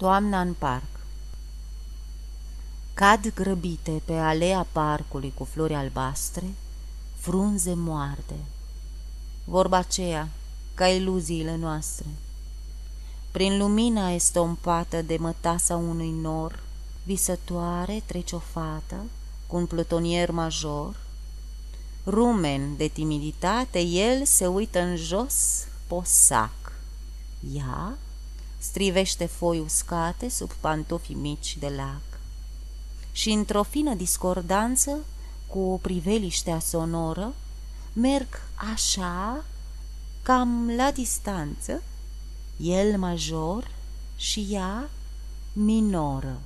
Toamna în parc Cad grăbite pe alea parcului cu flori albastre, frunze moarte. Vorba aceea, ca iluziile noastre. Prin lumina estompată de mătasa unui nor, visătoare trece o fată cu un plutonier major. Rumen de timiditate, el se uită în jos, posac. Ea strivește foi uscate sub pantofii mici de lac. Și într-o fină discordanță, cu o priveliștea sonoră, merg așa, cam la distanță, el major și ea minoră.